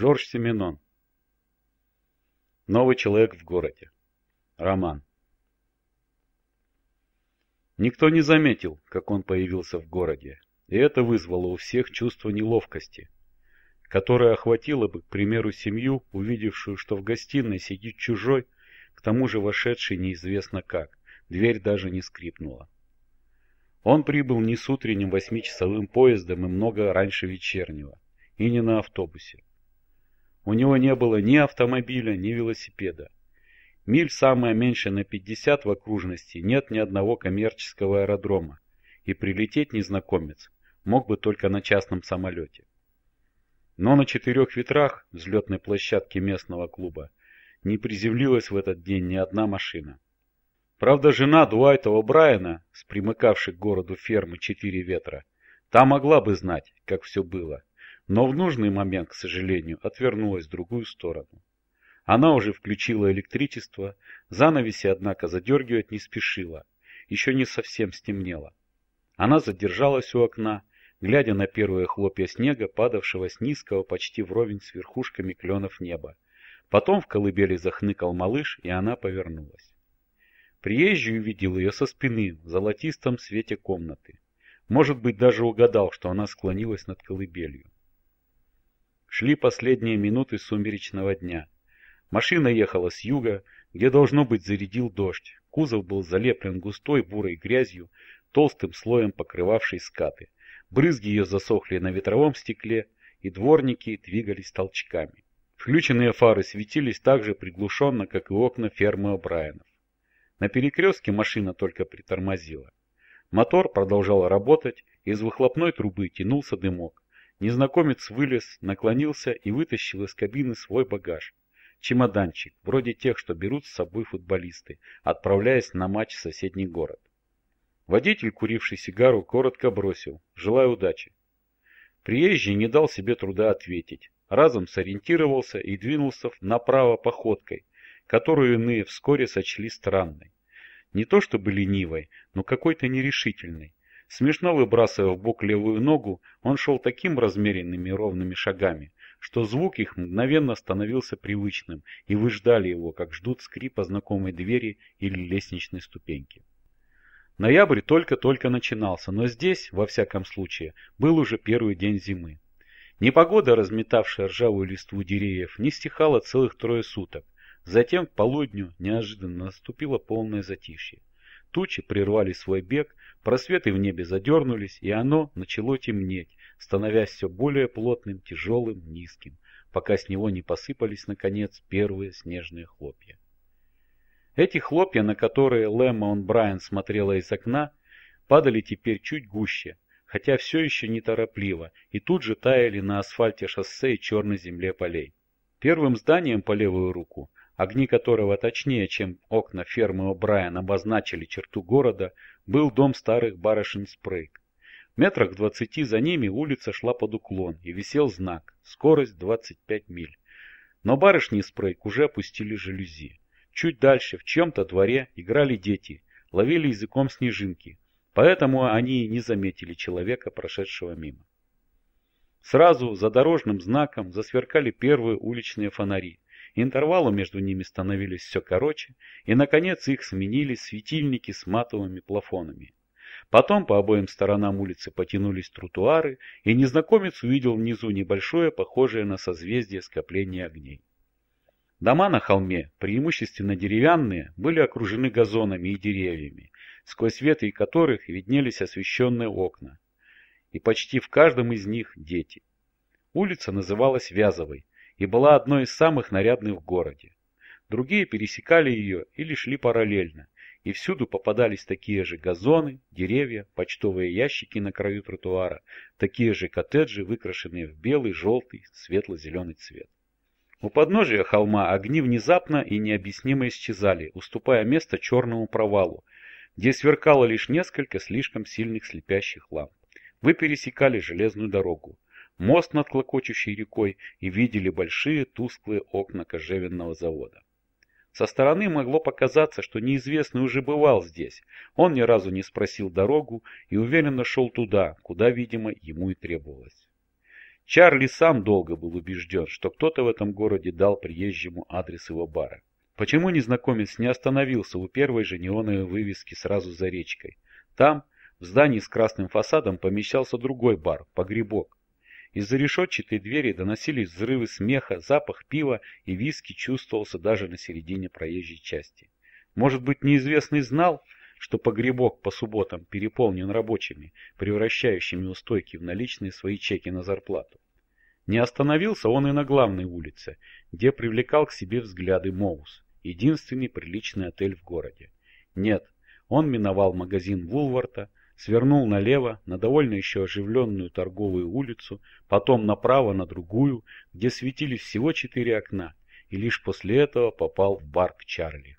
Жорж Семенон. Новый человек в городе. Роман. Никто не заметил, как он появился в городе, и это вызвало у всех чувство неловкости, которое охватило бы, к примеру, семью, увидевшую, что в гостиной сидит чужой, к тому же вошедший неизвестно как, дверь даже не скрипнула. Он прибыл не с утренним восьмичасовым поездом и много раньше вечернего, и не на автобусе. У него не было ни автомобиля, ни велосипеда. Миль самое меньше на 50 в окружности нет ни одного коммерческого аэродрома, и прилететь незнакомец мог бы только на частном самолете. Но на четырех ветрах взлетной площадки местного клуба не приземлилась в этот день ни одна машина. Правда, жена Дуайта О'Брайена, с примыкавшей к городу фермы «Четыре ветра», та могла бы знать, как все было, но в нужный момент, к сожалению, отвернулась в другую сторону. Она уже включила электричество, занавеси, однако, задергивать не спешила, еще не совсем стемнело. Она задержалась у окна, глядя на первые хлопья снега, падавшего с низкого почти вровень с верхушками кленов неба. Потом в колыбели захныкал малыш, и она повернулась. Приезжий увидел ее со спины в золотистом свете комнаты. Может быть, даже угадал, что она склонилась над колыбелью. Шли последние минуты сумеречного дня. Машина ехала с юга, где, должно быть, зарядил дождь. Кузов был залеплен густой бурой грязью, толстым слоем покрывавшей скаты. Брызги ее засохли на ветровом стекле, и дворники двигались толчками. Включенные фары светились так же приглушенно, как и окна фермы О'Брайенов. На перекрестке машина только притормозила. Мотор продолжал работать, из выхлопной трубы тянулся дымок. Незнакомец вылез, наклонился и вытащил из кабины свой багаж. Чемоданчик, вроде тех, что берут с собой футболисты, отправляясь на матч в соседний город. Водитель, куривший сигару, коротко бросил «Желаю удачи». Приезжий не дал себе труда ответить. Разом сориентировался и двинулся направо походкой, которую иные вскоре сочли странной. Не то чтобы ленивой, но какой-то нерешительной. Смешно выбрасывая в бок левую ногу, он шел таким размеренными ровными шагами, что звук их мгновенно становился привычным, и вы ждали его, как ждут скрипа знакомой двери или лестничной ступеньки. Ноябрь только-только начинался, но здесь, во всяком случае, был уже первый день зимы. Непогода, разметавшая ржавую листву деревьев, не стихала целых трое суток, Затем к полудню неожиданно наступило полное затишье. Тучи прервали свой бег, просветы в небе задернулись, и оно начало темнеть, становясь все более плотным, тяжелым, низким, пока с него не посыпались, наконец, первые снежные хлопья. Эти хлопья, на которые Лэммон Брайан смотрела из окна, падали теперь чуть гуще, хотя все еще неторопливо, и тут же таяли на асфальте шоссе и черной земле полей. Первым зданием по левую руку огни которого точнее, чем окна фермы О'Брайен обозначили черту города, был дом старых барышень Спрейг. Метрах в двадцати за ними улица шла под уклон, и висел знак «Скорость 25 миль». Но барышни Спрейг уже опустили жалюзи. Чуть дальше, в чем-то дворе, играли дети, ловили языком снежинки, поэтому они не заметили человека, прошедшего мимо. Сразу за дорожным знаком засверкали первые уличные фонари, Интервалы между ними становились все короче, и, наконец, их сменили светильники с матовыми плафонами. Потом по обоим сторонам улицы потянулись тротуары, и незнакомец увидел внизу небольшое, похожее на созвездие скопление огней. Дома на холме, преимущественно деревянные, были окружены газонами и деревьями, сквозь ветви которых виднелись освещенные окна. И почти в каждом из них дети. Улица называлась Вязовой, и была одной из самых нарядных в городе. Другие пересекали ее или шли параллельно, и всюду попадались такие же газоны, деревья, почтовые ящики на краю тротуара, такие же коттеджи, выкрашенные в белый, желтый, светло-зеленый цвет. У подножия холма огни внезапно и необъяснимо исчезали, уступая место черному провалу, где сверкало лишь несколько слишком сильных слепящих ламп. Вы пересекали железную дорогу мост над клокочущей рекой и видели большие тусклые окна кожевенного завода. Со стороны могло показаться, что неизвестный уже бывал здесь. Он ни разу не спросил дорогу и уверенно шел туда, куда, видимо, ему и требовалось. Чарли сам долго был убежден, что кто-то в этом городе дал приезжему адрес его бара. Почему незнакомец не остановился у первой же неоновой вывески сразу за речкой? Там, в здании с красным фасадом, помещался другой бар, погребок. Из-за решетчатой двери доносились взрывы смеха, запах пива и виски чувствовался даже на середине проезжей части. Может быть, неизвестный знал, что погребок по субботам переполнен рабочими, превращающими у стойки в наличные свои чеки на зарплату. Не остановился он и на главной улице, где привлекал к себе взгляды Моус, единственный приличный отель в городе. Нет, он миновал магазин Вулварта, свернул налево на довольно еще оживленную торговую улицу, потом направо на другую, где светились всего четыре окна, и лишь после этого попал в бар к Чарли.